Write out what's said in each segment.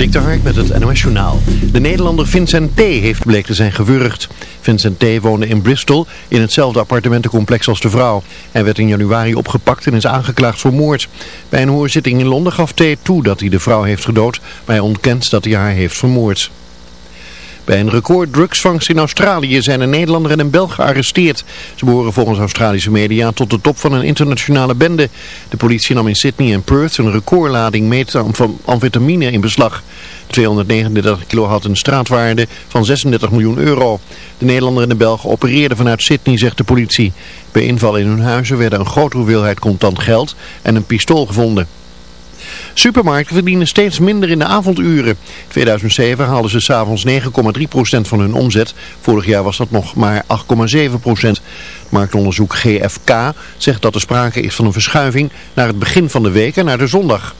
Dik Hark met het NOS Journaal. De Nederlander Vincent T. heeft bleek te zijn gewurgd. Vincent T. woonde in Bristol in hetzelfde appartementencomplex als de vrouw. Hij werd in januari opgepakt en is aangeklaagd voor moord. Bij een hoorzitting in Londen gaf T. toe dat hij de vrouw heeft gedood, maar hij ontkent dat hij haar heeft vermoord. Bij een record drugsvangst in Australië zijn een Nederlander en een Belg gearresteerd. Ze behoren volgens Australische media tot de top van een internationale bende. De politie nam in Sydney en Perth een recordlading metamfetamine in beslag. 239 kilo had een straatwaarde van 36 miljoen euro. De Nederlander en de Belgen opereerden vanuit Sydney, zegt de politie. Bij inval in hun huizen werden een grote hoeveelheid contant geld en een pistool gevonden. Supermarkten verdienen steeds minder in de avonduren. In 2007 haalden ze s'avonds 9,3% van hun omzet. Vorig jaar was dat nog maar 8,7%. Marktonderzoek GFK zegt dat er sprake is van een verschuiving naar het begin van de week en naar de zondag.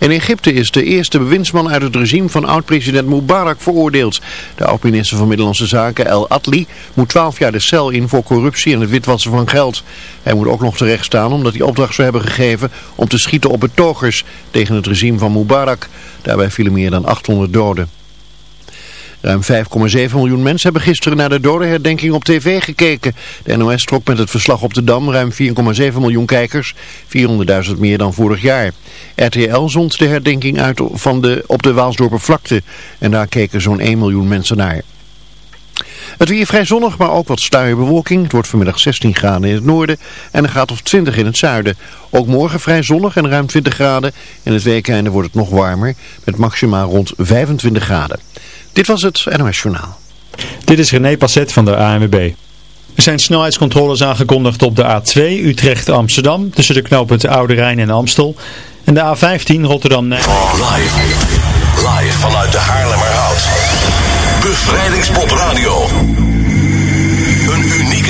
In Egypte is de eerste bewindsman uit het regime van oud-president Mubarak veroordeeld. De oud-minister van Middellandse Zaken, El Atli, moet 12 jaar de cel in voor corruptie en het witwassen van geld. Hij moet ook nog terecht staan omdat hij opdracht zou hebben gegeven om te schieten op betogers tegen het regime van Mubarak. Daarbij vielen meer dan 800 doden. Ruim 5,7 miljoen mensen hebben gisteren naar de dodenherdenking op tv gekeken. De NOS trok met het verslag op de Dam ruim 4,7 miljoen kijkers, 400.000 meer dan vorig jaar. RTL zond de herdenking uit van de, op de Waalsdorper vlakte en daar keken zo'n 1 miljoen mensen naar. Het weer vrij zonnig, maar ook wat bewolking. Het wordt vanmiddag 16 graden in het noorden en een graad of 20 in het zuiden. Ook morgen vrij zonnig en ruim 20 graden. In het weekende wordt het nog warmer, met maximaal rond 25 graden. Dit was het NOS Journaal. Dit is René Passet van de ANWB. Er zijn snelheidscontroles aangekondigd op de A2 Utrecht-Amsterdam tussen de knooppunten Oude Rijn en Amstel. En de A15 Rotterdam... Oh, live. Live vanuit de Haarlemmerhout. Bevrijdingspop Radio.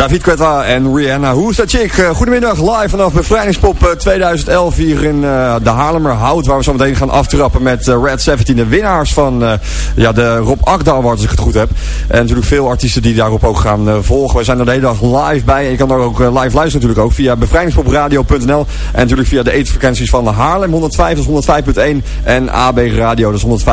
David Quetta en Rihanna. Hoe is dat chick? Uh, goedemiddag, live vanaf Bevrijdingspop 2011 uh, hier in uh, de Haarlemmerhout. Waar we zo meteen gaan aftrappen met Red 17, de winnaars van ja, de Rob Akda Award, als ik het goed heb. En natuurlijk veel artiesten die daarop ook gaan volgen. We zijn er de hele dag live bij. En je kan er ook live luisteren natuurlijk ook via bevrijdingspopradio.nl. En natuurlijk via de eetfrequenties van Haarlem 105, dat is 105.1. En AB Radio, dat is 105.8.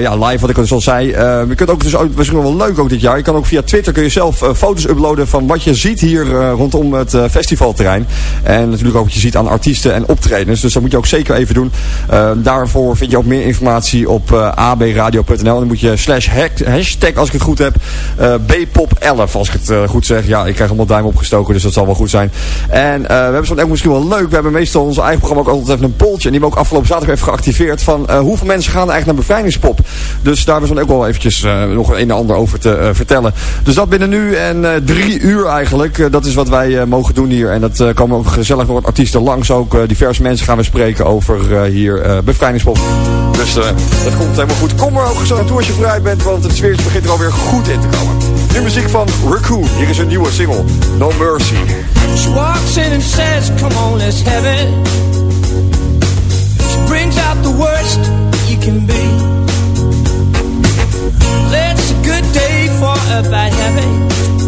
ja, live wat ik al dus zei. je kunt ook, dus ook, misschien wel leuk ook dit jaar. Je kan ook via Twitter kun je zelf foto's uploaden van wat je ziet hier uh, rondom het uh, festivalterrein. En natuurlijk ook wat je ziet aan artiesten en optredens. Dus dat moet je ook zeker even doen. Uh, daarvoor vind je ook meer informatie op abradio.nl. Dan moet je slash hashtag, als ik het goed heb, bpop11 als ik het goed zeg. Ja, ik krijg allemaal duim opgestoken, dus dat zal wel goed zijn. En we hebben zo'n ook misschien wel leuk. We hebben meestal ons eigen programma ook altijd even een poltje. En die we ook afgelopen zaterdag even geactiveerd. Van hoeveel mensen gaan eigenlijk naar bevrijdingspop? Dus daar hebben we ook wel eventjes nog een en ander over te vertellen. Dus dat binnen nu en drie uur eigenlijk. Uh, dat is wat wij uh, mogen doen hier. En dat komen ook gezellig wat artiesten langs. Ook diverse mensen gaan we spreken over hier bevrijdingspop. Dus dat komt helemaal goed. Kom maar ook zo naartoe als je vrij bent. Want het sfeertje begint er alweer goed in te komen. Nu muziek van Raccoon. Hier is een nieuwe single. No Mercy. She walks in and says, come on, let's have it. She brings out the worst you can be. Let's a good day for a bad habit.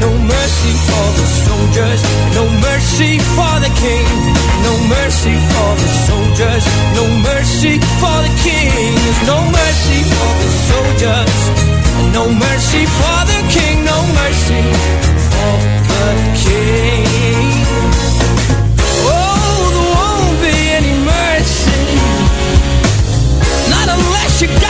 No mercy for the soldiers, no mercy for the king, no mercy for the soldiers, no mercy for the king. There's no mercy for the soldiers, no mercy for the king, no mercy for the king. Oh, there won't be any mercy, not unless you got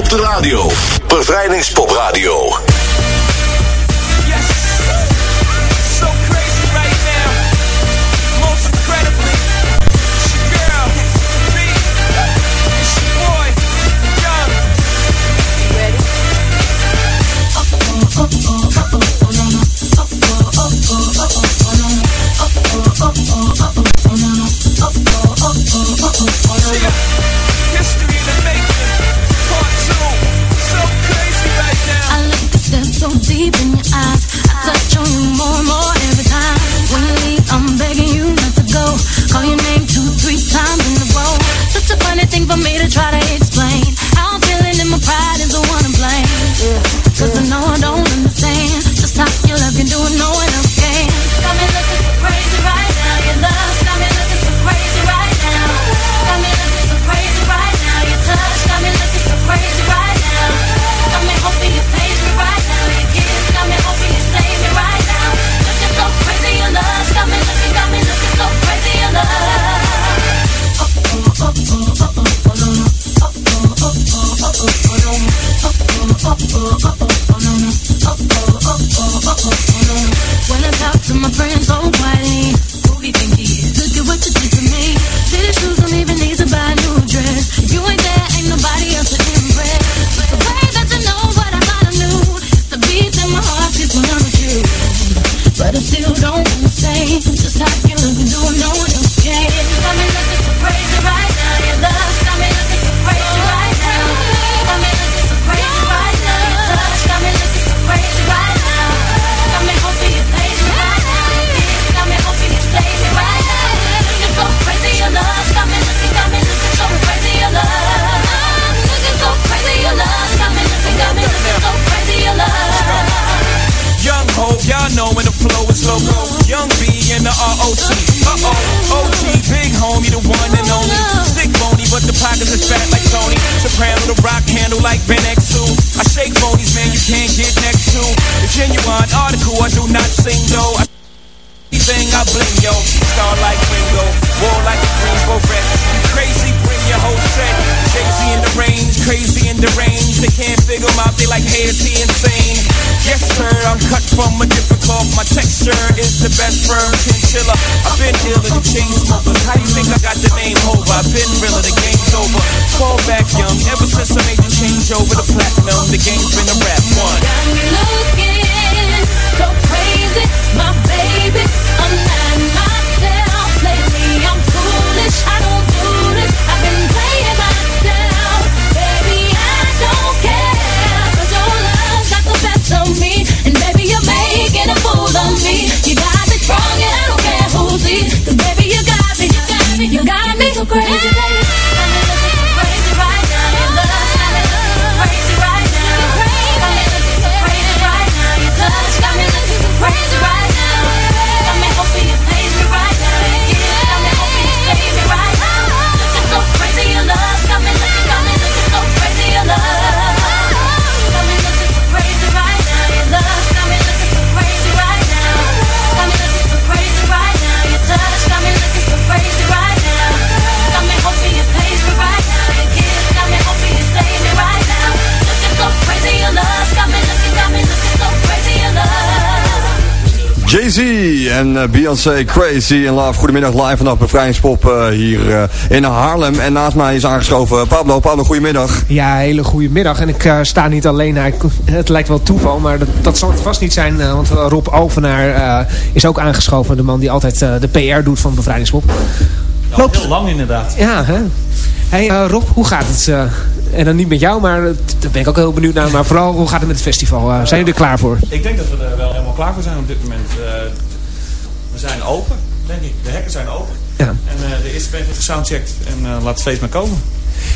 op de radio, Bevrijdingspop best firm chinchilla. I've been in the chain smokers. How you think I got the name over? I've been realer, the game's over. Fall back young, ever since I made the change over the platinum. The game's been a rap Jay-Z en eh, Beyoncé Crazy in Love. Goedemiddag live vanaf Bevrijdingspop eh, hier eh, in Haarlem. En naast mij is aangeschoven Pablo. Pablo, goedemiddag. Ja, hele goede middag. En ik sta niet alleen. Het lijkt wel toeval, maar dat, dat zal het vast niet zijn. want Rob Alvenaar eh, is ook aangeschoven. De man die altijd de PR doet van Bevrijdingspop. Loopt... Heel lang inderdaad. Ja, hè? Hey Rob, hoe gaat het? En dan niet met jou, maar daar ben ik ook heel benieuwd naar. Maar vooral, hoe gaat het met het festival? Eh, zijn jullie er klaar voor? Ik denk dat we er wel helemaal klaar voor zijn op dit moment. Eh, we zijn open, denk ik. De hekken zijn open. Ja. En eh, de eerste band heeft gesoundcheckt. En eh, laat het feest maar komen.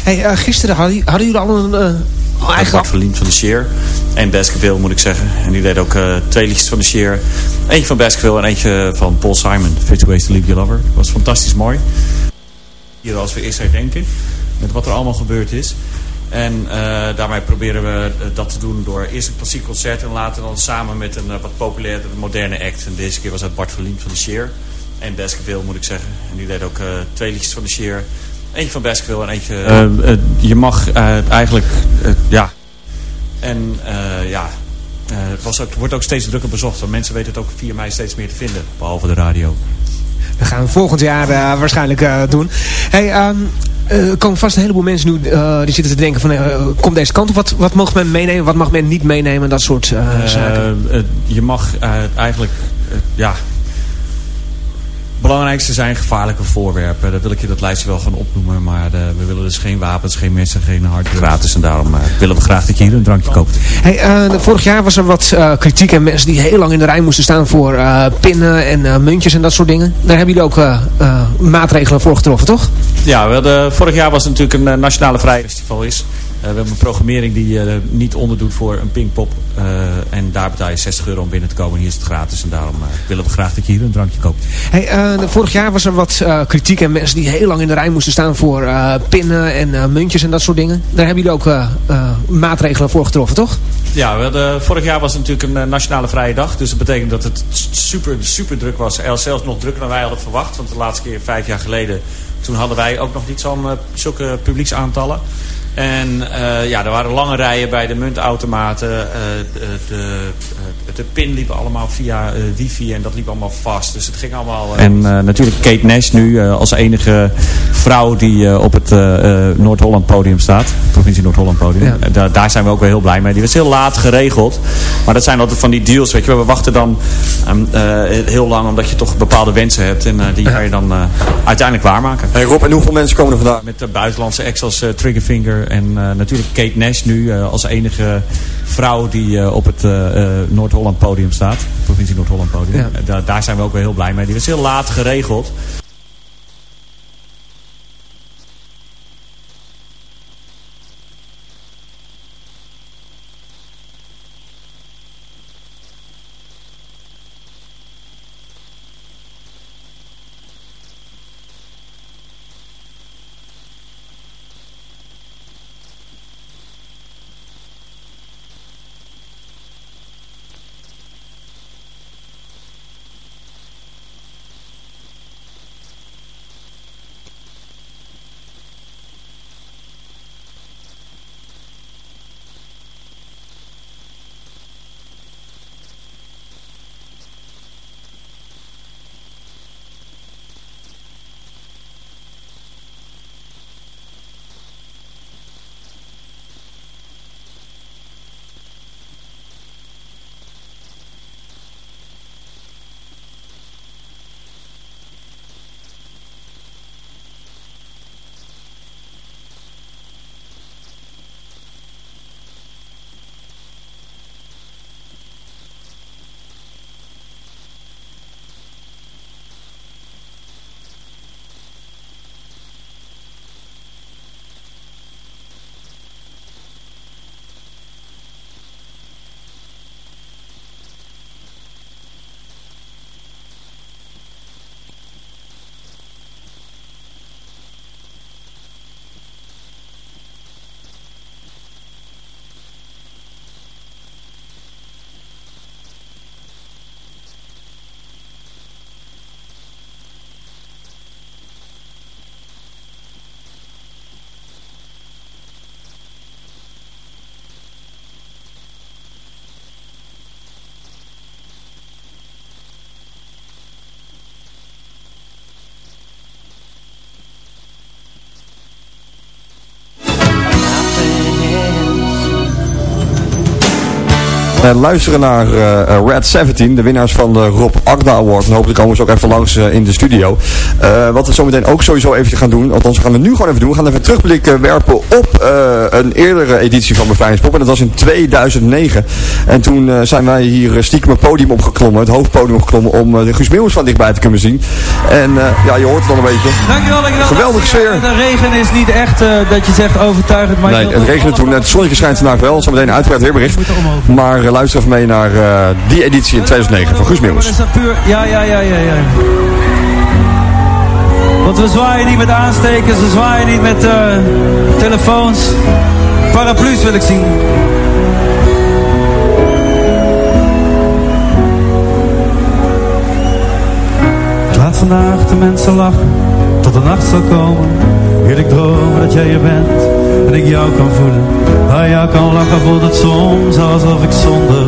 Hey, eh, gisteren hadden, hadden jullie al een eh, eigen... Bart Verlien van de Sheer. En Baskerville moet ik zeggen. En die deed ook eh, twee liedjes van de Sheer. Eentje van Baskerville en eentje van Paul Simon. 50 Ways to Leave Your Lover. Dat was fantastisch mooi. Hier als we eerst herdenken. Met wat er allemaal gebeurd is. En eh, daarmee proberen we eh, dat te doen door eerst een klassiek concert en later dan samen met een eh, wat populairder moderne act. En deze keer was dat Bart Verlien van de Sheer. En Baskerville moet ik zeggen. En die deed ook twee liedjes van de Sheer. Eentje van Baskerville en eentje... je mag eigenlijk, ja... En ja, het was ook, wordt ook steeds drukker bezocht. Want mensen weten het ook 4 mei steeds meer te vinden. Behalve de radio. We gaan volgend jaar eh, waarschijnlijk eh, doen. Hey, ehm, eh, er komen vast een heleboel mensen nu die zitten te denken van... eh, kom deze kant op, wat, wat mag men meenemen, wat mag men niet meenemen, dat soort zaken. Je mag eigenlijk, ja... Het belangrijkste zijn gevaarlijke voorwerpen. Dat wil ik je dat lijstje wel gaan opnoemen. Maar eh, we willen dus geen wapens, geen mensen, geen hardware. Gratis. En daarom eh, willen we graag dat je hier een drankje koopt. Hey, eh, vorig jaar was er wat eh, kritiek en mensen die heel lang in de rij moesten staan voor eh, pinnen en eh, muntjes en dat soort dingen. Daar hebben jullie ook eh, eh, maatregelen voor getroffen, toch? Ja, we hadden, vorig jaar was het natuurlijk een nationale vrijfestival is. Eh, we hebben een programmering die eh, niet onderdoet voor een Pinkpop. eh en daar betaal je 60 euro om binnen te komen. Hier is het gratis. En daarom willen we graag dat je hier een drankje koopt. Hey, vorig jaar was er wat kritiek en mensen die heel lang in de rij moesten staan voor pinnen en muntjes en dat soort dingen. Daar hebben jullie ook maatregelen voor getroffen, toch? Ja, we hadden, vorig jaar was het natuurlijk een nationale vrije dag. Dus dat betekent dat het super, super druk was. El- Zelfs nog drukker dan wij hadden verwacht. Want de laatste keer, vijf jaar geleden, toen hadden wij ook nog niet zo'n zulke publieksaantallen. En eh, ja, er waren lange rijen bij de muntautomaten. Eh, de, de, eh, de pin liep allemaal via eh, wifi en dat liep allemaal vast. Dus het ging allemaal... En eh, natuurlijk Kate Nash nu eh, als enige vrouw die eh, op het eh, eh, Noord-Holland podium staat. Provincie Noord-Holland podium. Ja. Daar, daar zijn we ook wel heel blij mee. Die was heel laat geregeld. Maar dat zijn altijd van die deals, weet je wel. We wachten dan ehm, eh, heel lang omdat je toch bepaalde wensen hebt. En die ga je dan eh, uiteindelijk waarmaken. Hey Rob, en hoeveel mensen komen er vandaag? Met de buitenlandse acts als eh, Triggerfinger en eh, natuurlijk Kate Nash nu eh, als enige vrouw die eh, op het eh, eh, Noord-Holland podium staat. Provincie Noord-Holland podium. Ja. Eh, daar, daar zijn we ook wel heel blij mee. Die was heel laat geregeld. Luisteren naar eh, eh, Red 17, de winnaars van de Rob Agda Award. En hopelijk komen ze ook even langs eh, in de studio. Eh, wat we zometeen ook sowieso even gaan doen, althans we gaan het nu gewoon even doen. We gaan even een terugblik eh, werpen op eh, een eerdere editie van Bevrijdingspop. En dat was in 2009. En toen eh, zijn wij hier eh, stiekem het podium opgeklommen, het hoofdpodium opgeklommen, om eh, de Guus Meeuwis van dichtbij te kunnen zien. En eh, ja, je hoort het al een beetje. Dankjewel, dankjewel. Geweldige sfeer. De regen is niet echt eh, dat je zegt overtuigend, maar... Nee, het regende toen. Het zonnetje schijnt vandaag wel. Zometeen een uitgebreid weerbericht. Maar eh, luister even mee naar eh, die editie in 2009 van Guus Meeuwis. Ja, ja, ja, ja, ja. Want we zwaaien niet met aanstekers, we zwaaien niet met eh, telefoons. Paraplu's wil ik zien. Ik laat vandaag de mensen lachen, tot de nacht zal komen. Heerlijk dromen dat jij er bent en ik jou kan voelen. Bij jou kan lachen voelt het soms alsof ik zonder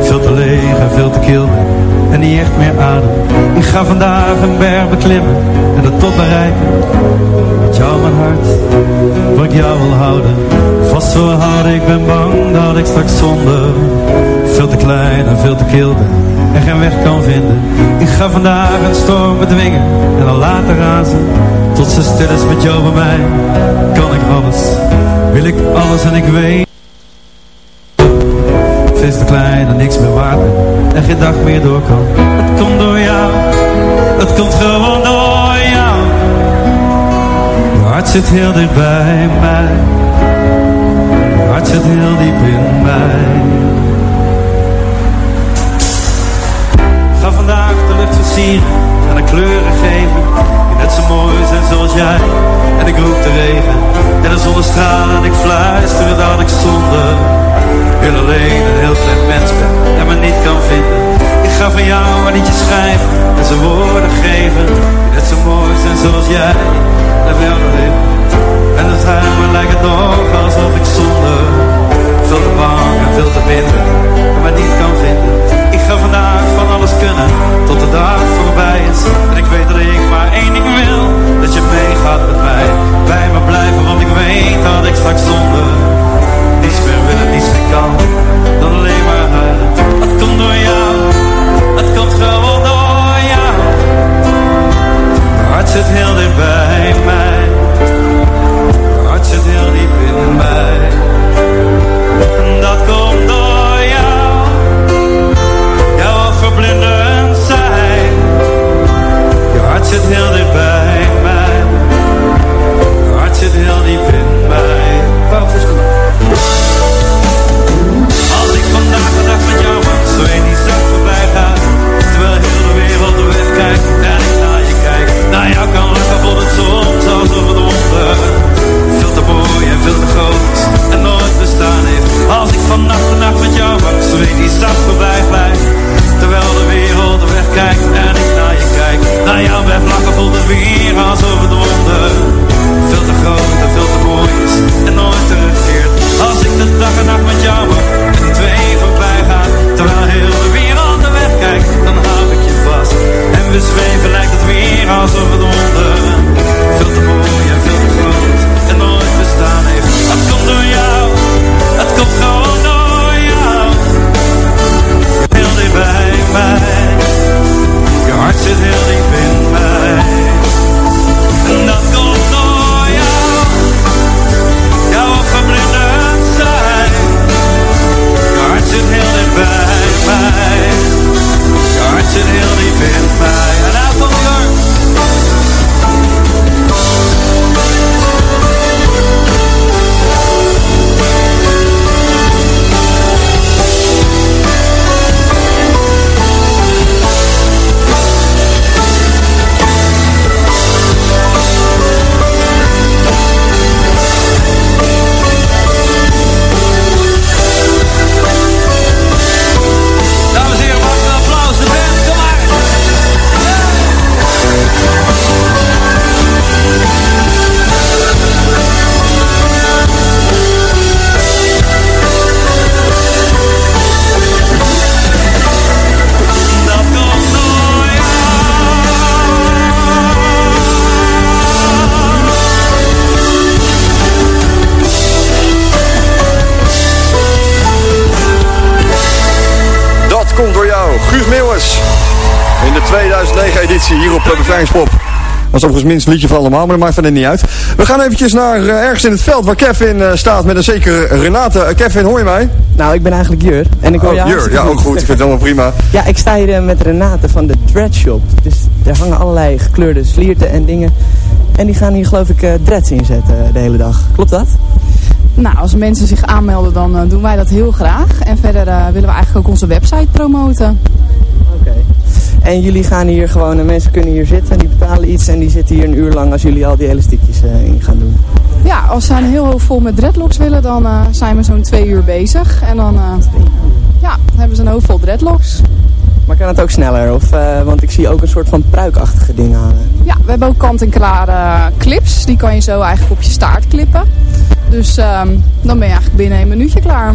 veel te leeg en veel te kil ben en niet echt meer adem. Ik ga vandaag een berg beklimmen en de top bereiken. Met jou mijn hart, waar ik jou wil houden. Vast wil houden, ik ben bang dat ik straks zonder veel te klein en veel te kil ben en geen weg kan vinden. Ik ga vandaag een storm bedwingen en dan later razen. Tot ze stil is met jou bij mij, kan ik alles, wil ik alles en ik weet. Veel te klein en niks meer waard en geen dag meer door kan. Het komt door jou, het komt gewoon door jou. Je hart zit heel dicht bij mij, je hart zit heel diep in mij. Ga vandaag de lucht versieren en de kleuren geven. Mooi zijn zoals jij. En ik roep de regen en de zonnestralen. En ik fluister dat ik zonder heel alleen een heel klein mens ben. En me niet kan vinden. Ik ga van jou een liedje schrijven en ze woorden geven. Net zo mooi zijn zoals jij. En wel nog even. En het geheim lijkt het nog alsof ik zonder veel te bang en veel te bitter me niet kan vinden. Ik ga vandaag van alles kunnen tot de dag voorbij is. En ik weet dat dat je meegaat met mij. Bij me blijven, want ik weet dat ik straks zonder niets meer wil en niets meer kan. Dan alleen maar huilen. Het komt door jou, het komt gewoon door jou. Mijn hart zit heel dicht bij mij. Mijn hart zit heel diep in mij. En dat komt door jou. Jouw verblindend zijn. Je hart zit heel dicht zit heel diep in mij. Is Als ik vandaag de dag met jou mag, zo in die zacht voorbij gaat. Terwijl heel de wereld de weg kijkt en ik naar je kijk. Naar jou kan lachen voelt het soms alsof het wonder. Veel te mooi en veel te groot en nooit bestaan heeft. Als ik vannacht de nacht met jou mag, zo in die zacht voorbij blijft. Terwijl de wereld de weg kijkt en ik naar je kijk. Naar jou blijf lachen voelt het weer alsof het wonder. Groot en veel te mooi is en nooit terugkeert. Als ik de dag en nacht met jou mag en twee voorbij gaan. Terwijl heel de wereld de weg kijkt, dan hou ik je vast. En we zweven lijkt het weer alsof het wonder. Veel te mooi en veel te groot en nooit bestaan heeft. Het komt door jou, het komt gewoon door jou. Heel dicht bij mij, je hart zit heel diep in hier op Bevrijdingspop. Was overigens het minst liedje van allemaal, maar dat maakt verder niet uit. We gaan eventjes naar eh, ergens in het veld waar Kevin eh, staat met een zekere Renate. Eh, Kevin, hoor je mij? Nou, ik ben eigenlijk Jur. En ik hoor Oh, jou Jur, ja, ook goed. Ik vind het helemaal prima. Ja, ik sta hier met Renate van de Dread Shop. Dus er hangen allerlei gekleurde slierten en dingen. En die gaan hier geloof ik dreads inzetten de hele dag. Klopt dat? Nou, als mensen zich aanmelden, dan doen wij dat heel graag. En verder eh, willen we eigenlijk ook onze website promoten. En jullie gaan hier gewoon, eh, mensen kunnen hier zitten, die betalen iets en die zitten hier een uur lang als jullie al die elastiekjes eh, in gaan doen. Ja, als ze een heel hoog vol met dreadlocks willen, dan eh, zijn we zo'n twee uur bezig. En dan eh, ja, hebben ze een hoofd vol dreadlocks. Maar kan het ook sneller? Of, want ik zie ook een soort van pruikachtige dingen hangen. Ja, we hebben ook kant-en-klare clips. Die kan je zo eigenlijk op je staart klippen. Dus ehm, dan ben je eigenlijk binnen een minuutje klaar.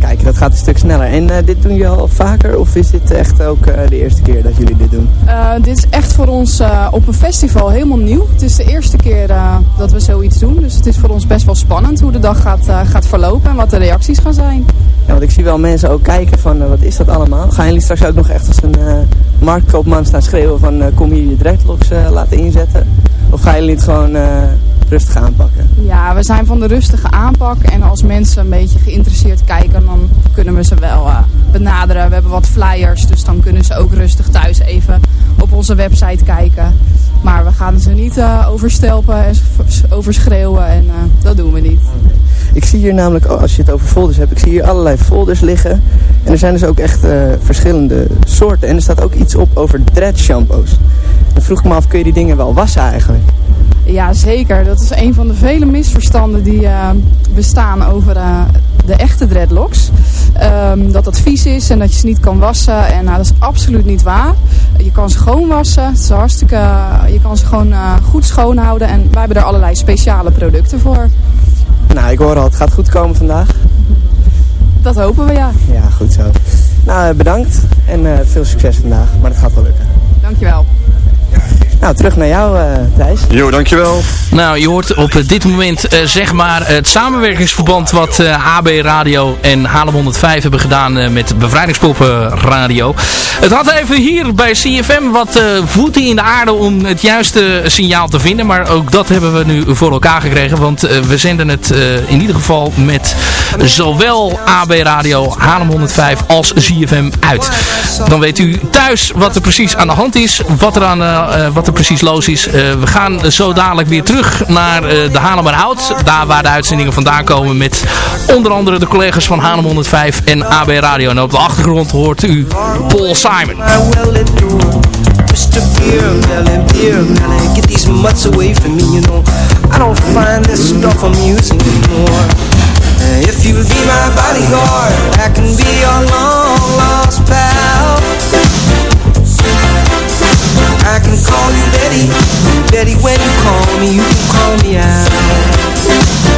Kijk, dat gaat een stuk sneller. En eh, dit doen jullie al vaker? Of is dit echt ook eh, de eerste keer dat jullie dit doen? Eh, dit is echt voor ons op een festival helemaal nieuw. Het is de eerste keer dat we zoiets doen. Dus het is voor ons best wel spannend hoe de dag gaat, gaat verlopen en wat de reacties gaan zijn. Ja, want ik zie wel mensen ook kijken van wat is dat allemaal? Gaan jullie straks ook nog echt als een marktkoopman staan schreeuwen van kom hier je dreadlocks laten inzetten? Of gaan jullie het gewoon rustig aanpakken? Ja, we zijn van de rustige aanpak. En als mensen een beetje geïnteresseerd kijken, dan kunnen we ze wel eh, benaderen. We hebben wat flyers, dus dan kunnen ze ook rustig thuis even op onze website kijken. Maar we gaan ze niet eh, overstelpen en overschreeuwen en eh, dat doen we niet. Ik zie hier namelijk, oh, als je het over folders hebt, ik zie hier allerlei folders liggen. En er zijn dus ook echt verschillende soorten. En er staat ook iets op over dread shampoos. Dan vroeg ik me af, kun je die dingen wel wassen eigenlijk? Ja, zeker. Dat is een van de vele misverstanden die eh, bestaan over eh, de echte dreadlocks. ehm, dat dat vies is en dat je ze niet kan wassen. En nou, dat is absoluut niet waar. Je kan ze gewoon wassen. Het is hartstikke, je kan ze gewoon eh, goed schoonhouden. En wij hebben er allerlei speciale producten voor. Nou, ik hoor al, het gaat goed komen vandaag. Dat hopen we, ja. Ja, goed zo. Nou, eh, bedankt en eh, veel succes vandaag, maar het gaat wel lukken. Dankjewel. Nou, terug naar jou, eh Thijs. Jo, dankjewel. Nou, je hoort op dit moment eh, zeg maar het samenwerkingsverband wat eh, AB Radio en Halem 105 hebben gedaan eh, met Bevrijdingspoppen Radio. Het had even hier bij CFM wat eh, voeten in de aarde om het juiste signaal te vinden. Maar ook dat hebben we nu voor elkaar gekregen. Want eh, we zenden het eh, in ieder geval met zowel AB Radio, Halem 105 als CFM uit. Dan weet u thuis wat er precies aan de hand is. Wat er, aan, eh, wat er precies los is. Eh, we gaan zo dadelijk weer terug naar eh, de Haarlemmerhout. Daar waar de uitzendingen vandaan komen met onder andere de collega's van Haarlem 105 en AB Radio. En op de achtergrond hoort u Paul Simon. You be my bodyguard, I can be. I can call you Betty, Betty when you call me, you can call me out.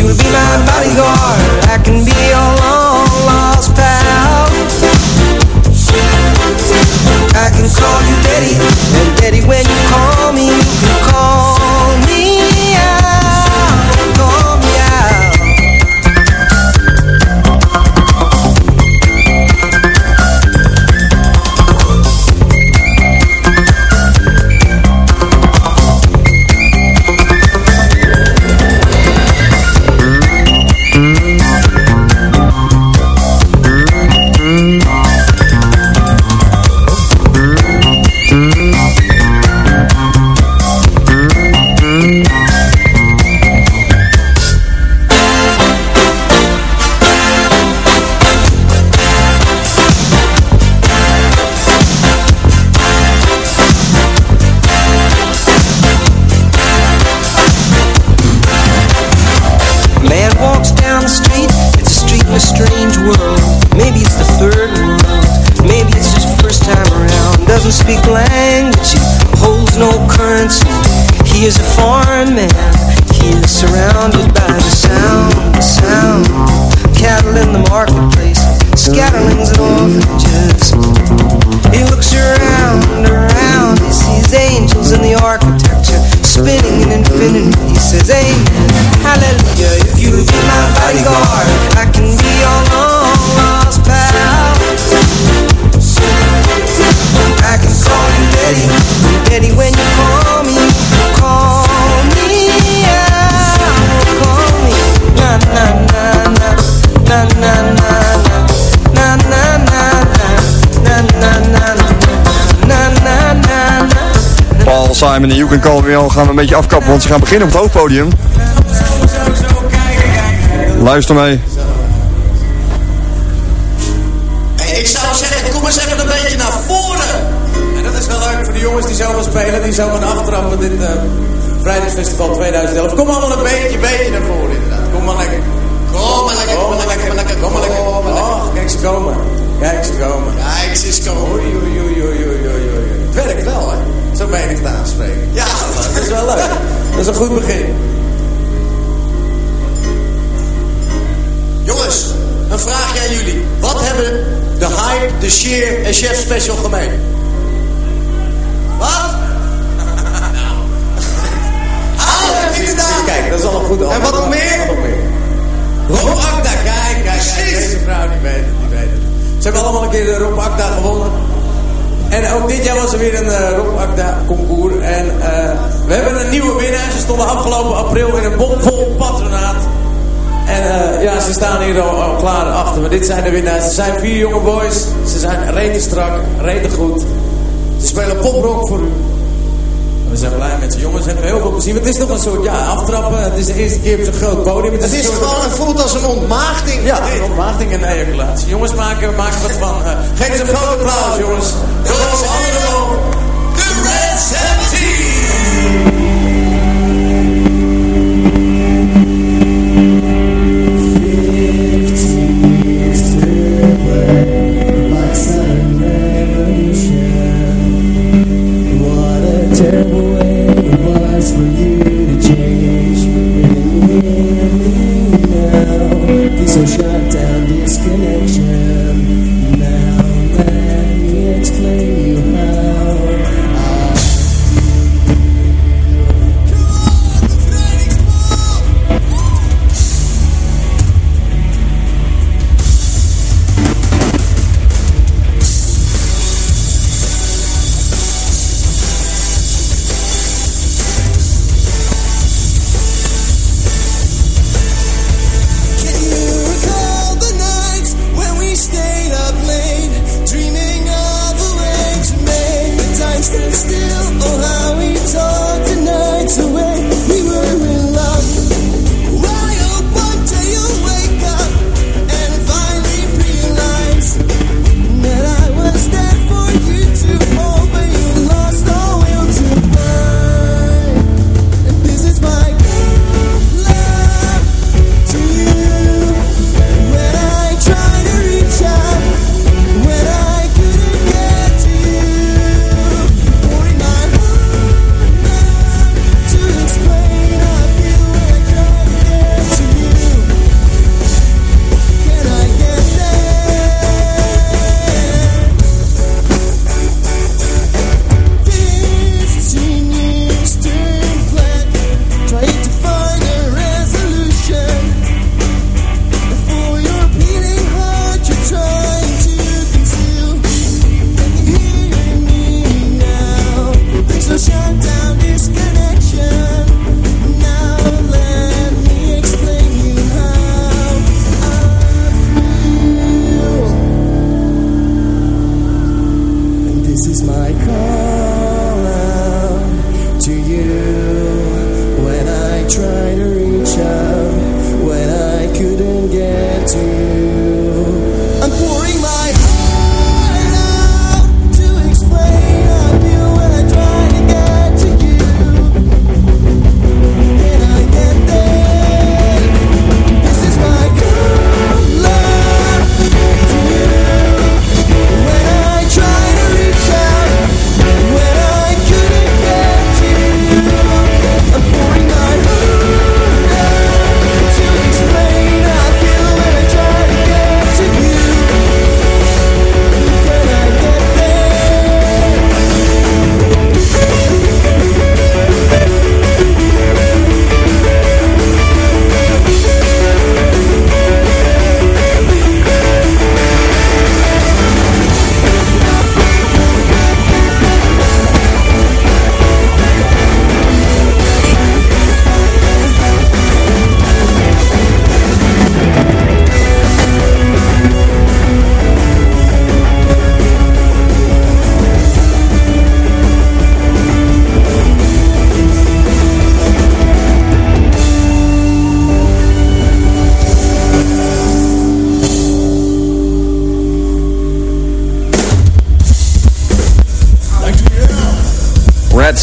If you'll be my bodyguard, I can be your long lost pal. I can call you Daddy, and Daddy, when you call me, you can call Simon en You Can Call Me On gaan we een beetje afkappen, want ze gaan beginnen op het hoofdpodium. Luister mee. Ik zou zeggen, kom eens even een beetje naar voren. En dat is wel leuk voor de jongens die zo gaan spelen. Die zo gaan aftrappen dit eh Vrijdagsfestival 2011. Kom allemaal een beetje, beetje naar voren inderdaad. Kom maar lekker. Kom maar lekker, kom maar lekker, kom maar lekker, kom maar lekker. Och, kijk ze komen. Kijk ze komen. Kijk ze komen. Oei, oei, oei, oei, oei, oei, oei. Het werkt wel, hè. Zo ben ik het aanspreken. Ja, dat is wel leuk. Dat is een goed begin. Jongens, een vraagje aan jullie. Wat hebben de hype, de sheer en chef special gemeen? Wat? Ah, inderdaad. Kijk, dat is al een goed En wat nog meer? Wat nog meer? Rob Akda, kijk, kijk, kijk. Deze vrouw, die weet het, die weet het. Ze hebben allemaal een keer de Rob Akda gewonnen. En ook dit jaar was er weer een eh, Rob Akda concours. En eh, we hebben een nieuwe winnaar. Ze stonden afgelopen april in een bomvol patronaat. En eh, ja, ze staan hier al, klaar achter me. Dit zijn de winnaars. Er zijn vier jonge boys. Ze zijn rete strak, rete goed. Ze spelen poprock voor u. We zijn blij met ze. Jongens, hebben we heel veel plezier. Het is toch een soort, ja, aftrappen. Het is de eerste keer op zo'n groot podium. Het is soort- gewoon, het voelt als een ontmaagding. Ja, een ontmaagding en ejaculatie. Jongens, maken, maken wat van. eh geef ze een groot applaus, jongens. De allemaal. De Red 17! Was for you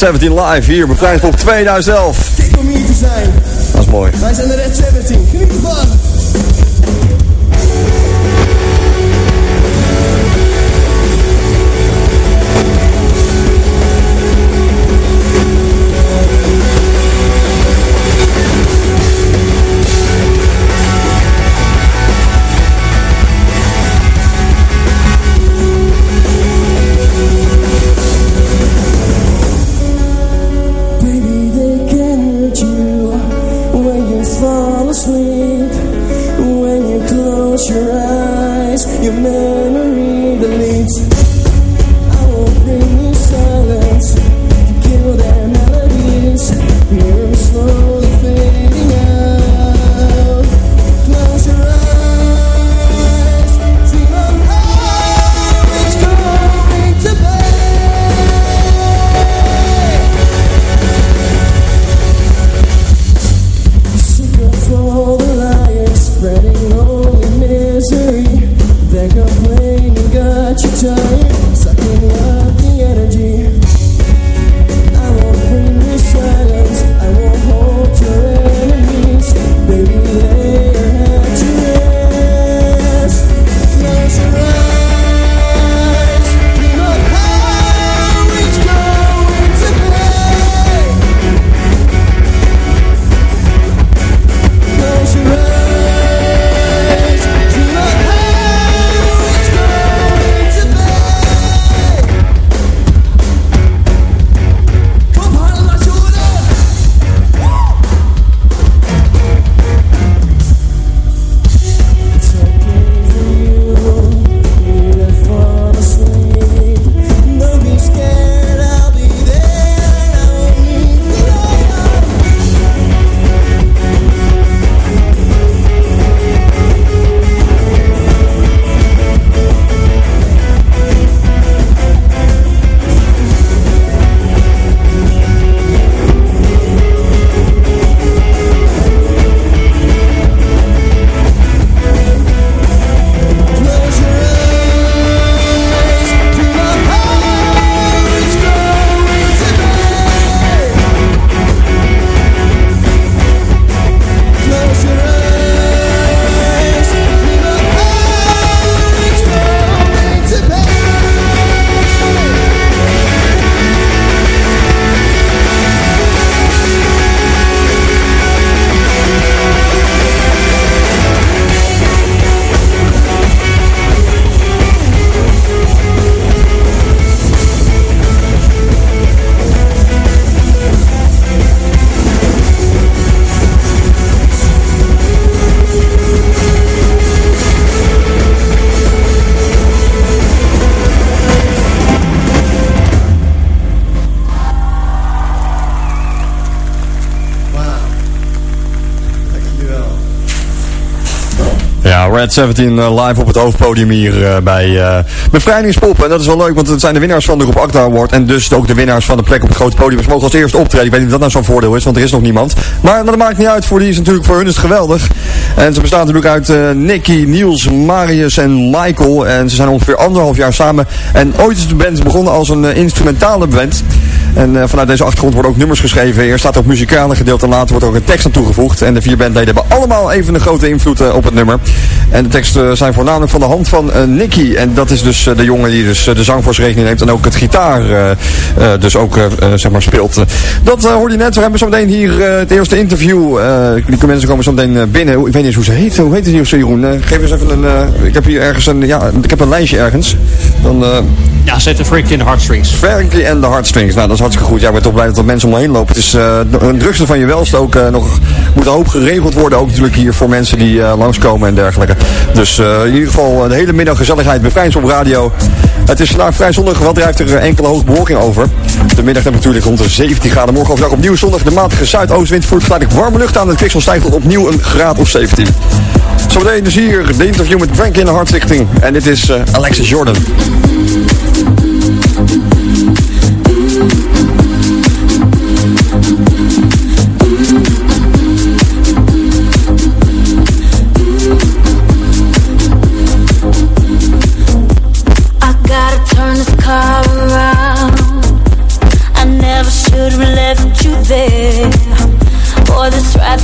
17 live hier, bevrijdingspop 2011. Kijk om hier te zijn. Dat is mooi. Wij zijn de Red 17. Red 17 eh, live op het hoofdpodium hier eh, bij eh Bevrijdingspop. En dat is wel leuk, want het zijn de winnaars van de Rob Akda Award. En dus ook de winnaars van de plek op het grote podium. Ze mogen als eerst optreden. Ik weet niet of dat nou zo'n voordeel is, want er is nog niemand. Maar dat maakt niet uit. Voor die is natuurlijk voor hun is het geweldig. En ze bestaan natuurlijk uit eh Nicky, Niels, Marius en Michael. En ze zijn ongeveer anderhalf jaar samen. En ooit is de band begonnen als een instrumentale band. En eh, vanuit deze achtergrond worden ook nummers geschreven. Eerst staat er ook muzikale gedeelte en later wordt er ook een tekst aan toegevoegd. En de vier bandleden hebben allemaal even een grote invloed eh, op het nummer. En de teksten zijn voornamelijk van de hand van eh, Nicky. En dat is dus eh, de jongen die dus eh, de zang voor zijn rekening neemt en ook het gitaar eh, eh, dus ook eh, eh, zeg maar speelt. dat eh, hoorde je net. We hebben zo meteen hier eh, het eerste interview. Eh, die mensen komen zo meteen eh, binnen. Ik weet niet eens hoe ze heet. Hoe heet het hier, Jeroen? Eh, geef eens even een... eh, ik heb hier ergens een... Ja, ik heb een lijstje ergens. Dan... eh, Ja, zet de Frankie in de Heartstrings. Frankie en de Heartstrings. Nou, dat is hartstikke goed. Ja, ik ben toch blij dat er mensen om me heen lopen. Het is eh, een drukste van je welste ook eh, nog... Moet een hoop geregeld worden. Ook natuurlijk hier voor mensen die eh, langskomen en dergelijke. Dus in ieder geval de hele middag gezelligheid bij Vrijns op radio. Het is vandaag vrij zonnig, want er heeft er enkele hoge bewolking over. De middag natuurlijk rond de 17 graden. Morgen overdag opnieuw zondag. De matige zuidoostwind voert gelijk warme lucht aan. Het kwikkel stijgt tot opnieuw een graad of 17. Zometeen dus hier de interview met Frankie in de Hartstichting. En dit is eh, Alexis Jordan.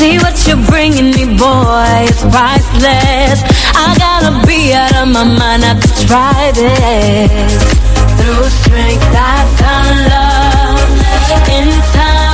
See what you're bringing me, boy, it's priceless. I gotta be out of my mind not to try this. Through strength, I found love. In time,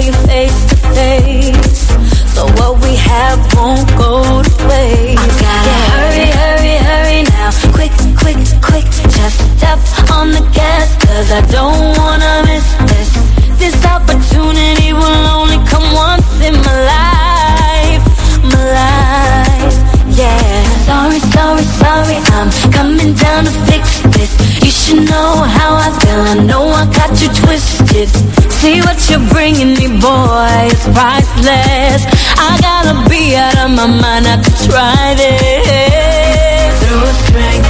you face to face. So what we have won't go to waste. I gotta hurry, hurry, hurry now. Quick, quick, quick. Just step on the gas, cause I don't wanna miss this. This opportunity will only come once in my life. My life, yeah. Sorry, sorry, sorry, I'm coming down to fix this. You should know how I feel, I know I got you twisted. See what you're bringing me, boy, it's priceless. I gotta be out of my mind not to try this. Through strength,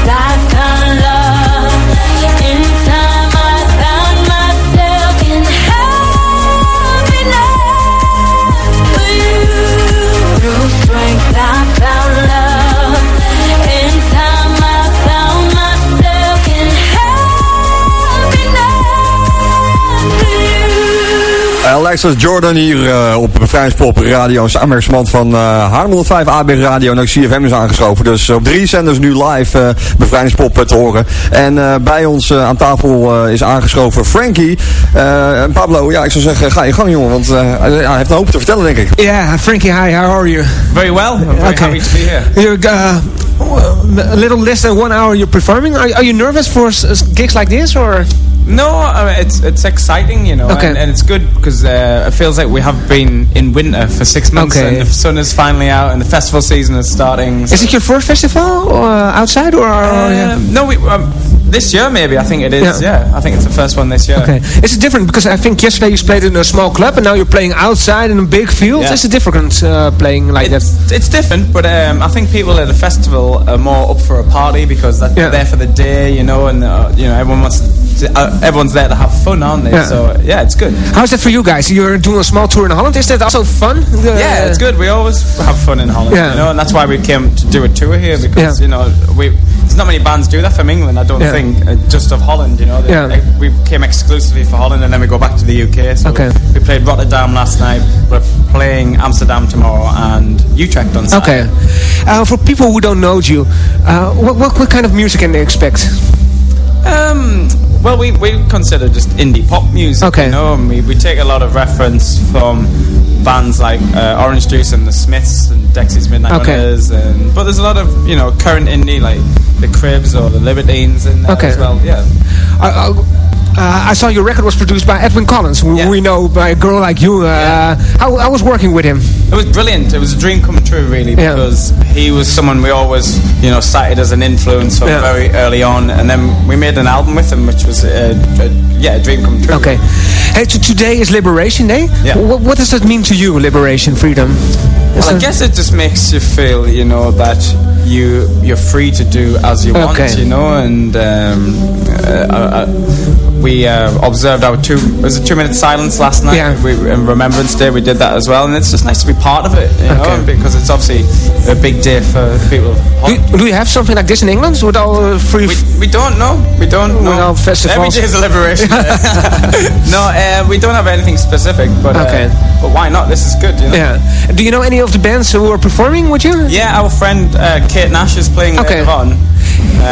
Alexis Jordan hier eh, op Bevrijdingspop Radio. Een samenwerksman van uh, Haarlem 105 AB Radio en ook CFM is aangeschoven. Dus op drie zenders nu live eh Bevrijdingspop te horen. En eh, bij ons aan tafel eh, is aangeschoven Frankie. Eh, en Pablo, ja ik zou zeggen ga je gang jongen, want eh, hij hij heeft een hoop te vertellen denk ik. Yeah, Frankie, hi, how are you? Very well. I'm very Okay. happy to be here. You're uh, a little less than one hour you're performing. Are, are you nervous for gigs like this or? No, I mean, it's it's exciting, you know, Okay. and, and it's good because uh, it feels like we have been in winter for six months, Okay. and the sun is finally out, and the festival season is starting. so- Is it your first festival or outside or? or Uh, yeah? no, we um, This year, maybe I think it is. Yeah. Yeah, I think it's the first one this year. Okay. Is it different? Because I think yesterday you played in a small club and now you're playing outside in a big field. Yeah. Is it different uh, playing like that? It's different, but um, I think people at the festival are more up for a party because they're there for the day, you know, and uh, you know everyone wants, to, uh, everyone's there to have fun, aren't they? Yeah. So yeah, it's good. How's that for you guys? You're doing a small tour in Holland. Is that also fun? The- yeah, it's good. We always have fun in Holland, Yeah. you know, and that's why we came to do a tour here because Yeah. you know we. Not many bands do that from England. I don't Yeah. think uh, just of Holland. You know, They- Yeah. like, we came exclusively for Holland, and then we go back to the UK. So Okay. we played Rotterdam last night. We're playing Amsterdam tomorrow and Utrecht on Saturday. Okay. Uh, for people who don't know you, uh, what, what, what kind of music can they expect? Um, well, we, we consider just indie pop music, Okay. you know, and we, we take a lot of reference from bands like uh, Orange Juice and the Smiths and Dexys Midnight Okay. Runners, and but there's a lot of you know current indie like the Cribs or the Libertines in there Okay. as well. Yeah. Uh, I saw your record was produced by Edwin Collins, who we know by a girl like you. Uh, how I was working with him. It was brilliant. It was a dream come true, really, Yeah. because he was someone we always, you know, cited as an influence from Yeah. very early on, and then we made an album with him, which was, a, a, yeah, a dream come true. Okay. Hey, today is Liberation Day. Yeah. What, what does that mean to you, liberation, freedom? Well, I guess it just makes you feel, you know, that you you're free to do as you want, Okay. you know. And um, uh, uh, we uh, observed our two was it two minute silence last night. Yeah. We, in Remembrance Day, we did that as well, and it's just nice to be part of it, you know, because it's obviously a big day for people. Do, do you have something like this in England with all uh, free? We, we don't know. We don't know. all festivals? Every day is a liberation no, uh, we don't have anything specific, but uh, Okay. but why not? This is good, you know. Yeah. Do you know any of the bands who are performing with you? Yeah, our friend uh, Kate Nash is playing Okay. later on.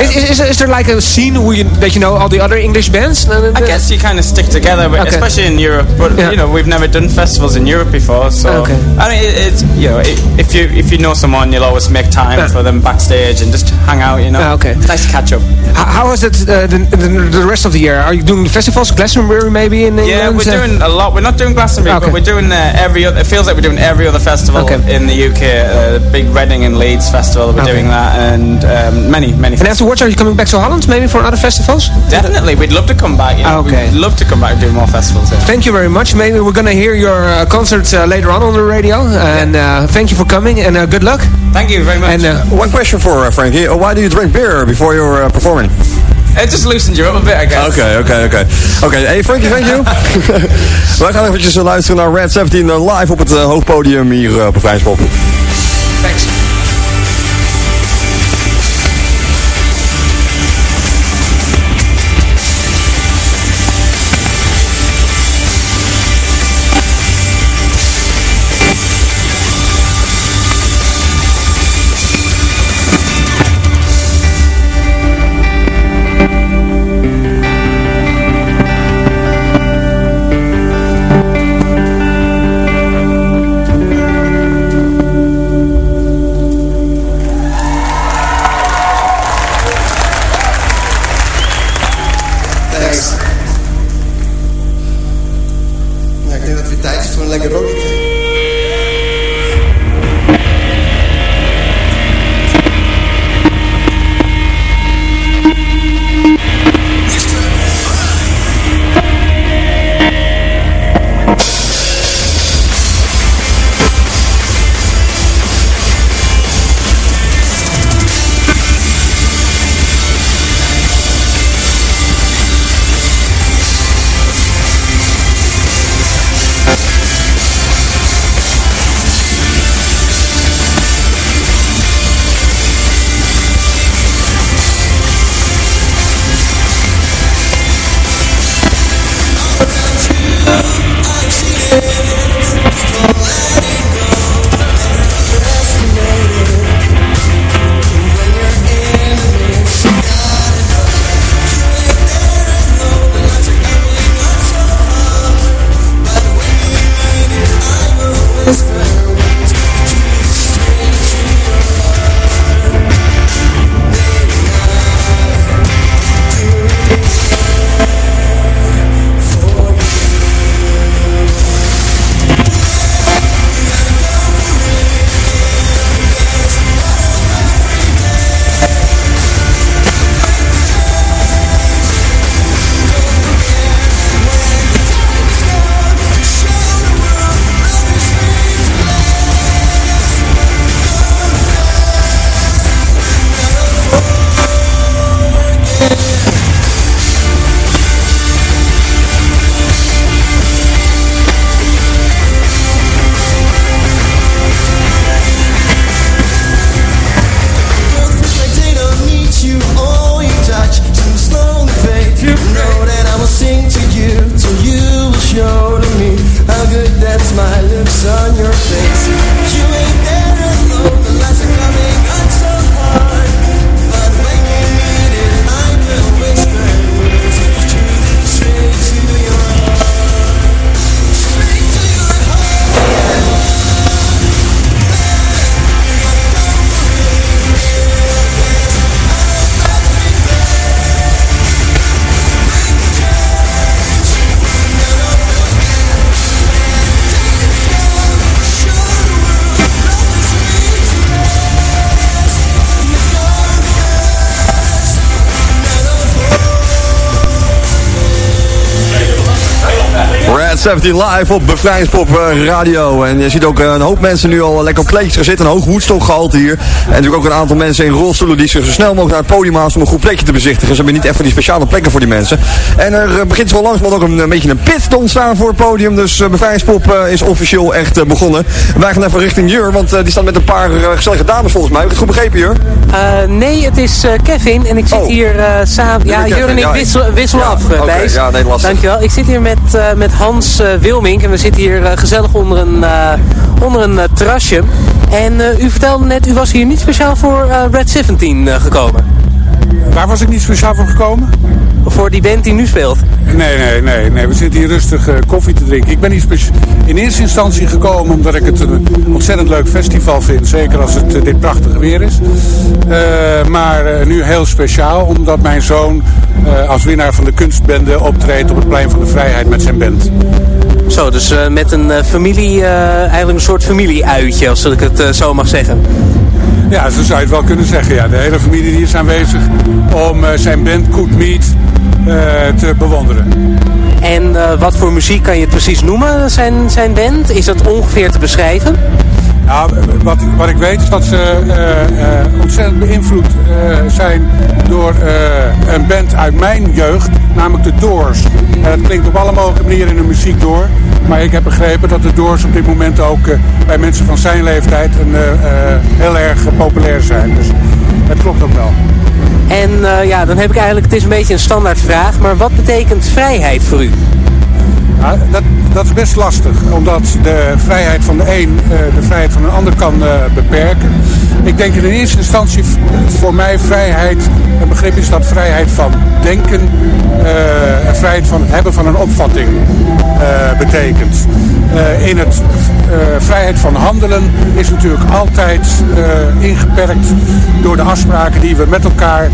Is, is, is there like a scene where you, that you know all the other English bands? I guess you kind of stick together, but Okay. especially in Europe. But Yeah. you know, we've never done festivals in Europe before, so Okay. I mean, it, it's you know, it, if you if you know someone, you'll always make time Yeah. for them backstage and just hang out. You know, Ah, okay. Nice to catch up. How, how is it uh, the, the, the rest of the year? Are you doing the festivals, Glastonbury maybe in England? Yeah, we're doing a lot. We're not doing Glastonbury, Okay. but we're doing uh, every. Other, it feels like we're doing every other festival in the UK. Uh, the big Reading and Leeds festival. We're doing that, and um, many, many. And afterwards, are you coming back to Holland maybe for other festivals? Definitely, we'd love to come back. You know? Okay. We'd love to come back and do more festivals. Yeah. Thank you very much. Maybe we're gonna hear your uh, concert uh, later on on the radio. And uh, thank you for coming and uh, good luck. Thank you very much. And uh, One question for uh, Frankie. Uh, why do you drink beer before you're uh, performing? It just loosens you up a bit, I guess. Oké, oké, oké. Oké, hey Frankie, thank you. Wij gaan eventjes luisteren naar Red 17 uh, live op het uh, hoofdpodium hier uh, op Bevrijdingspop. 17 live op Bevrijdingspop eh, Radio. En je ziet ook eh, een hoop mensen nu al lekker op kleedjes gaan zitten. Een hoog woedstokgehalte hier. En natuurlijk ook een aantal mensen in rolstoelen die zich zo snel mogelijk naar het podium halen om een goed plekje te bezichtigen. Ze hebben niet echt van die speciale plekken voor die mensen. En er eh, begint zo langzamerhand ook een, een beetje een pit te ontstaan voor het podium. Dus Bevrijdingspop is officieel echt begonnen. Wij gaan even richting Jur, want die staat met een paar gezellige dames volgens mij. Heb ik het goed begrepen, Jur? Nee, het is Kevin en ik zit hier eh, samen. Ja, Jur en ik ja, wisselen, ja, af, Wijs. ja, nee, lastig. Dankjewel. Ik zit hier met, met Hans eh, Wilmink en we zitten hier eh, gezellig onder een, eh, onder een terrasje. En u vertelde net, u was hier niet speciaal voor Red 17 eh, gekomen. Waar was ik niet speciaal voor gekomen? Voor die band die nu speelt? Nee, nee, nee. nee. We zitten hier rustig eh, koffie te drinken. Ik ben hier in eerste instantie gekomen omdat ik het een ontzettend leuk festival vind. Zeker als het eh, dit prachtige weer is. Eh, maar nu heel speciaal omdat mijn zoon als winnaar van de kunstbende optreedt op het Plein van de Vrijheid met zijn band. Zo, dus met een familie, eigenlijk een soort familieuitje, als ik het zo mag zeggen. Ja, zo zou je het wel kunnen zeggen. Ja. De hele familie die is aanwezig om eh, zijn band Good Meat eh, te bewonderen. En eh, wat voor muziek kan je het precies noemen, zijn, zijn band? Is dat ongeveer te beschrijven? Nou, wat, wat ik weet is dat ze eh, ontzettend beïnvloed eh, zijn door eh, een band uit mijn jeugd, namelijk de Doors. En dat klinkt op alle mogelijke manieren in de muziek door. Maar ik heb begrepen dat de Doors op dit moment ook eh, bij mensen van zijn leeftijd een, eh, eh, heel erg populair zijn. Dus het klopt ook wel. En eh, ja, dan heb ik eigenlijk, het is een beetje een standaard vraag, maar wat betekent vrijheid voor u? Dat, dat is best lastig, omdat de vrijheid van de een eh, de vrijheid van een ander kan eh, beperken. Ik denk in eerste instantie voor mij vrijheid, een begrip is dat vrijheid van denken, eh, en vrijheid van het hebben van een opvatting betekent. In het vrijheid van handelen is natuurlijk altijd ingeperkt door de afspraken die we met elkaar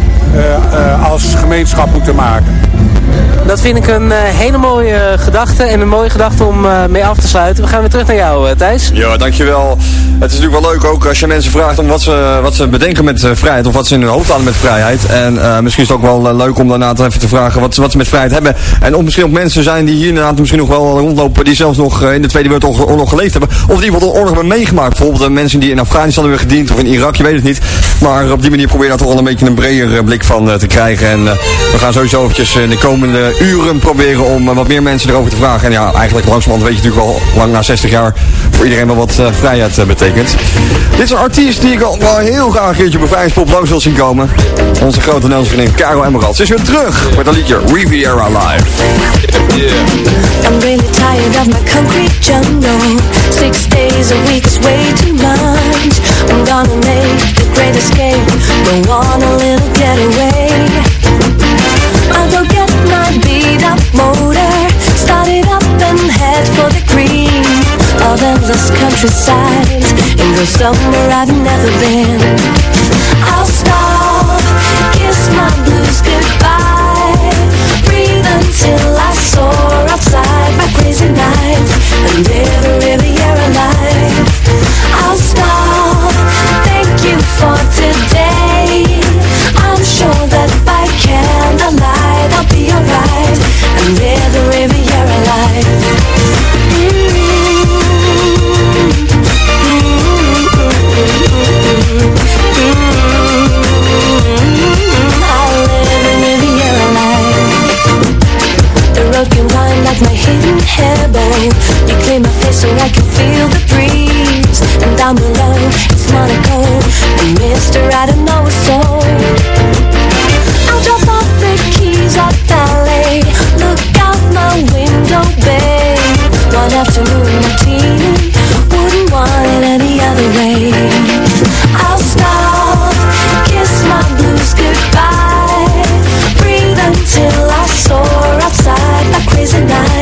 als gemeenschap moeten maken. Dat vind ik een eh, hele mooie gedachte en een mooie gedachte om eh, mee af te sluiten. We gaan weer terug naar jou, eh, Thijs. Ja, dankjewel. Het is natuurlijk wel leuk ook als je mensen vraagt om wat ze, wat ze bedenken met vrijheid. Of wat ze in hun hoofd halen met vrijheid. En misschien is het ook wel leuk om daarna even te vragen wat, wat ze met vrijheid hebben. En of misschien ook mensen zijn die hier inderdaad misschien nog wel rondlopen. Die zelfs nog in de Tweede Wereldoorlog geleefd hebben. Of die bijvoorbeeld oorlog hebben meegemaakt. Bijvoorbeeld mensen die in Afghanistan hebben gediend. Of in Irak, je weet het niet. Maar op die manier probeer je daar toch wel een beetje een breder blik van te krijgen. En we gaan sowieso eventjes in de komende uren proberen om eh, wat meer mensen erover te vragen. En ja, eigenlijk langzamerhand weet je natuurlijk wel lang na 60 jaar voor iedereen wel wat eh, vrijheid eh, betekent. Dit is een artiest die ik al heel graag een keertje bevrijdingspop langs wil zien komen. Onze grote Nederlandse vriendin Caro Emerald. Ze is weer terug met een liedje Riviera Live. I'm really tired of my concrete jungle. Six days a way. I'm gonna make the escape. A little getaway. I'll go get my beat up motor. Start it up and head for the green of endless countryside And go somewhere I've never been. I'll stop, kiss my blues goodbye. Breathe until I soar outside my crazy nights and live hidden heaven You clean my face so I can feel the breeze. And down below, it's Monaco And Mr. I don't know a soul I'll drop off the keys of ballet. Look out my window, babe. One afternoon routine, Wouldn't want it any other way. I'll stop, kiss my blues goodbye. Breathe until I soar outside like crazy night.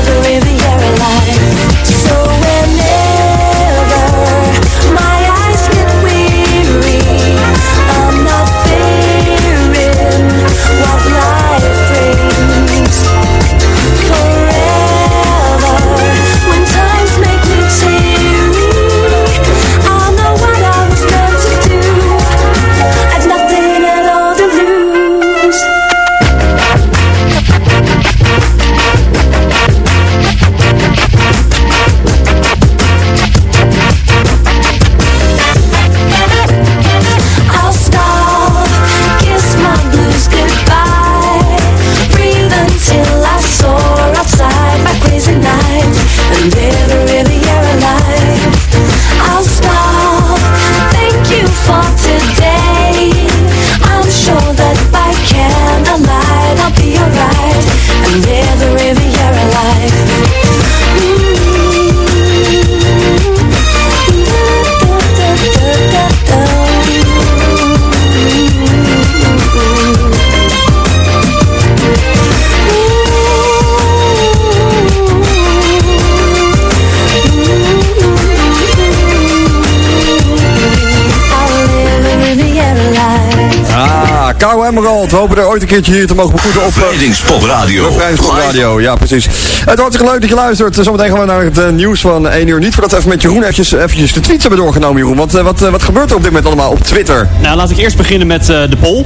Kou Emerald. We hopen er ooit een keertje hier te mogen begroeten op... Bevrijdingspop Radio. Bevrijdingspop Radio, ja precies. Het wordt hartstikke leuk dat je luistert. Zometeen gaan we naar het eh, nieuws van 1 uur. Niet voordat we even met Jeroen eventjes, eventjes de tweets hebben doorgenomen, Jeroen. Want eh, wat, eh, wat gebeurt er op dit moment allemaal op Twitter? Nou, laat ik eerst beginnen met eh, de poll.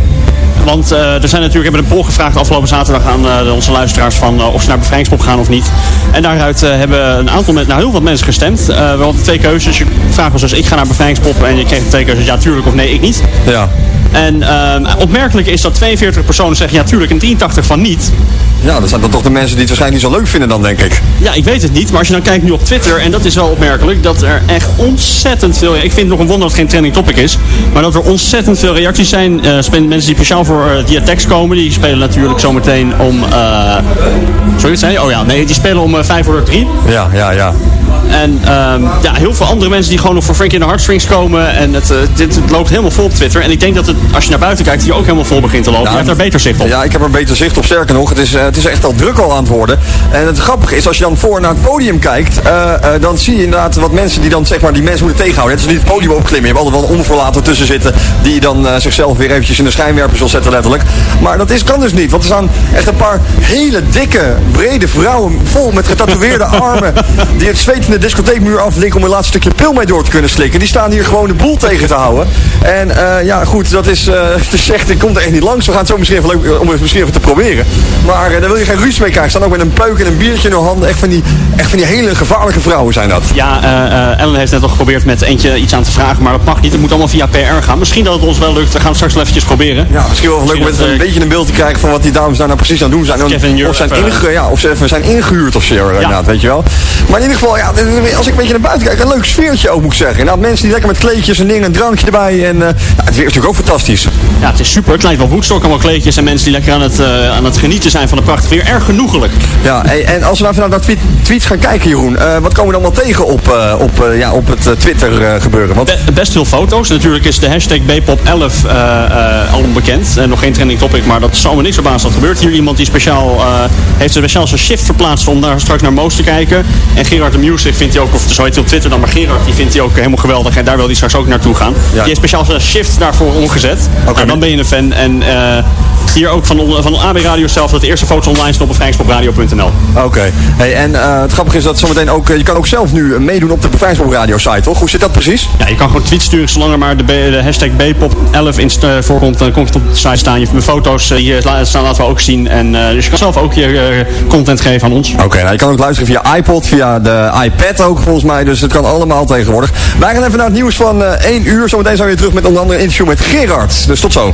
Want eh, er zijn natuurlijk, hebben een poll gevraagd afgelopen zaterdag aan eh, onze luisteraars van eh, of ze naar bevrijdingspop gaan of niet. En daaruit eh, hebben een aantal mensen, nou heel wat mensen gestemd. Eh, we hadden twee keuzes. Je vraag was dus ik ga naar bevrijdingspop en je kreeg twee keuzes ja tuurlijk of nee ik niet. Ja. En ehm, opmerkelijk is dat 42 personen zeggen ja tuurlijk en 83 van niet. Ja, dat zijn dan toch de mensen die het waarschijnlijk niet zo leuk vinden dan, denk ik. Ja, ik weet het niet. Maar als je dan kijkt nu op Twitter, en dat is wel opmerkelijk, dat er echt ontzettend veel... Ik vind het nog een wonder dat het geen trending topic is. Maar dat er ontzettend veel reacties zijn. Spe- mensen die speciaal voor eh, die attacks komen, die spelen natuurlijk zometeen om... eh sorry, zei je? Oh ja, nee, die spelen om eh, 5 voor 3. Ja, ja, ja. En ehm, ja, heel veel andere mensen die gewoon nog voor Frankie in de Heartstrings komen. En het, eh, dit het loopt helemaal vol op Twitter. En ik denk dat het, als je naar buiten kijkt, hier ook helemaal vol begint te lopen. je hebt daar beter zicht op. Ja, ik heb er beter zicht op. Sterker nog, het is, eh, het is echt al druk al aan het worden. En het grappige is, als je dan voor naar het podium kijkt, eh, dan zie je inderdaad wat mensen die dan, zeg maar, die mensen moeten tegenhouden. Het is niet het podium opklimmen. Je hebt altijd wel een onverlaten tussen zitten, die dan zichzelf weer eventjes in de schijnwerpers wil zetten, letterlijk. Maar dat is, kan dus niet, want er staan echt een paar hele dikke, brede vrouwen, vol met getatoeëerde armen, die het zweet in de discotheekmuur aflikken om een laatste stukje pil mee door te kunnen slikken. Die staan hier gewoon de boel tegen te houden. En eh, ja, goed, dat is, eh het is echt, ik kom er echt niet langs. We gaan het zo misschien even leuk eh, om het misschien even te proberen. Maar eh, daar wil je geen ruzie mee krijgen. Staan ook met een peuk en een biertje in hun handen. Echt van die, echt van die hele gevaarlijke vrouwen zijn dat. Ja, eh, eh, Ellen heeft net al geprobeerd met eentje iets aan te vragen, maar dat mag niet. Het moet allemaal via PR gaan. Misschien dat het ons wel lukt. We gaan het straks wel eventjes proberen. Ja, misschien wel leuk om een eh, beetje een beeld te krijgen van wat die dames daar nou precies aan het doen zijn. Jurf, of, zijn eh, inge, ja, of ze even zijn ingehuurd of zo, inderdaad, weet je wel. Maar in ieder geval, ja, als ik een beetje naar buiten kijk, een leuk sfeertje ook moet ik zeggen. Inderdaad, mensen die lekker met kleedjes en dingen, een drankje erbij. En eh, ja, het weer is natuurlijk ook fantastisch. Ja, het is super. Het lijkt wel Woodstock, allemaal kleedjes en mensen die lekker aan het, eh, aan het genieten zijn van de prachtig weer. Erg genoegelijk. Ja, en als we nou even naar dat tweet, tweets gaan kijken, Jeroen. eh, wat komen we dan wel tegen op, eh, op, eh, ja, op het eh, Twitter eh, gebeuren? Want... Be- best veel foto's. Natuurlijk is de hashtag Bpop11 eh, eh, al onbekend. En nog geen trending topic, maar dat zal me niks verbazen. Dat gebeurt hier iemand die speciaal eh, heeft speciaal zijn shift verplaatst om daar straks naar Moos te kijken. En Gerard de Music vindt hij ook, of zo heet hij op Twitter dan, maar Gerard die vindt hij ook helemaal geweldig. En daar wil hij straks ook naartoe gaan. Die heeft speciaal zijn shift daarvoor omgezet. nou, dan ben je een fan. En eh, hier ook van, van AB Radio zelf dat de eerste foto's online staan op bevrijdingspopradio.nl. Oké. Hey, en eh, het grappige is dat zometeen ook, eh, je kan ook zelf nu meedoen op de Bevrijdingspop Radio site, toch? Hoe zit dat precies? Ja, je kan gewoon tweets sturen zolang er maar de, hashtag Bpop11 in voorkomt. Dan komt het op de site staan. Je hebt mijn foto's hier staan laten we ook zien. En, dus je kan zelf ook je content geven aan ons. Oké, nou, je kan ook luisteren via iPod, via de iPad ook volgens mij. Dus het kan allemaal tegenwoordig. Wij gaan even naar het nieuws van eh 1 uur. Zometeen zijn we weer terug met onder andere een interview met Gerard. Dus tot zo.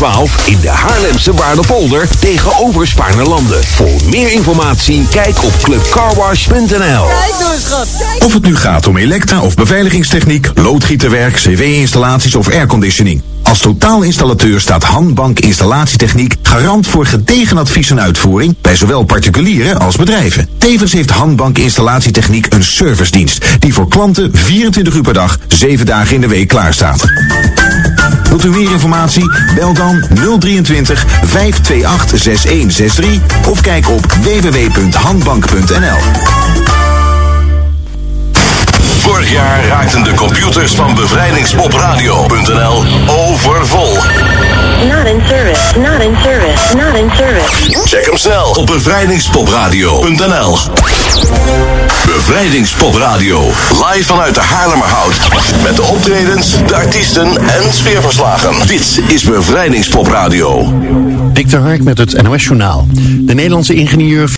in de Haarlemse Waardepolder tegenover Spaarnerlanden. Voor meer informatie kijk op clubcarwash.nl. Of het nu gaat om elektra- of beveiligingstechniek, loodgieterwerk, cv-installaties of airconditioning. Als totaalinstallateur staat Handbank Installatietechniek garant voor gedegen advies en uitvoering bij zowel particulieren als bedrijven. Tevens heeft Handbank Installatietechniek een servicedienst die voor klanten 24 uur per dag, 7 dagen in de week klaarstaat. Wilt u meer informatie? Bel dan 023 528 6163 of kijk op www.handbank.nl. Vorig jaar raakten de computers van bevrijdingspopradio.nl overvol. Not in service. Not in service. Not in service. Check hem snel op bevrijdingspopradio.nl. Bevrijdingspop-radio. Live vanuit de Haarlemmerhout. Met de optredens, de artiesten en sfeerverslagen. Dit is Bevrijdingspop Radio. Victor Hark met het NOS Journaal. De Nederlandse ingenieur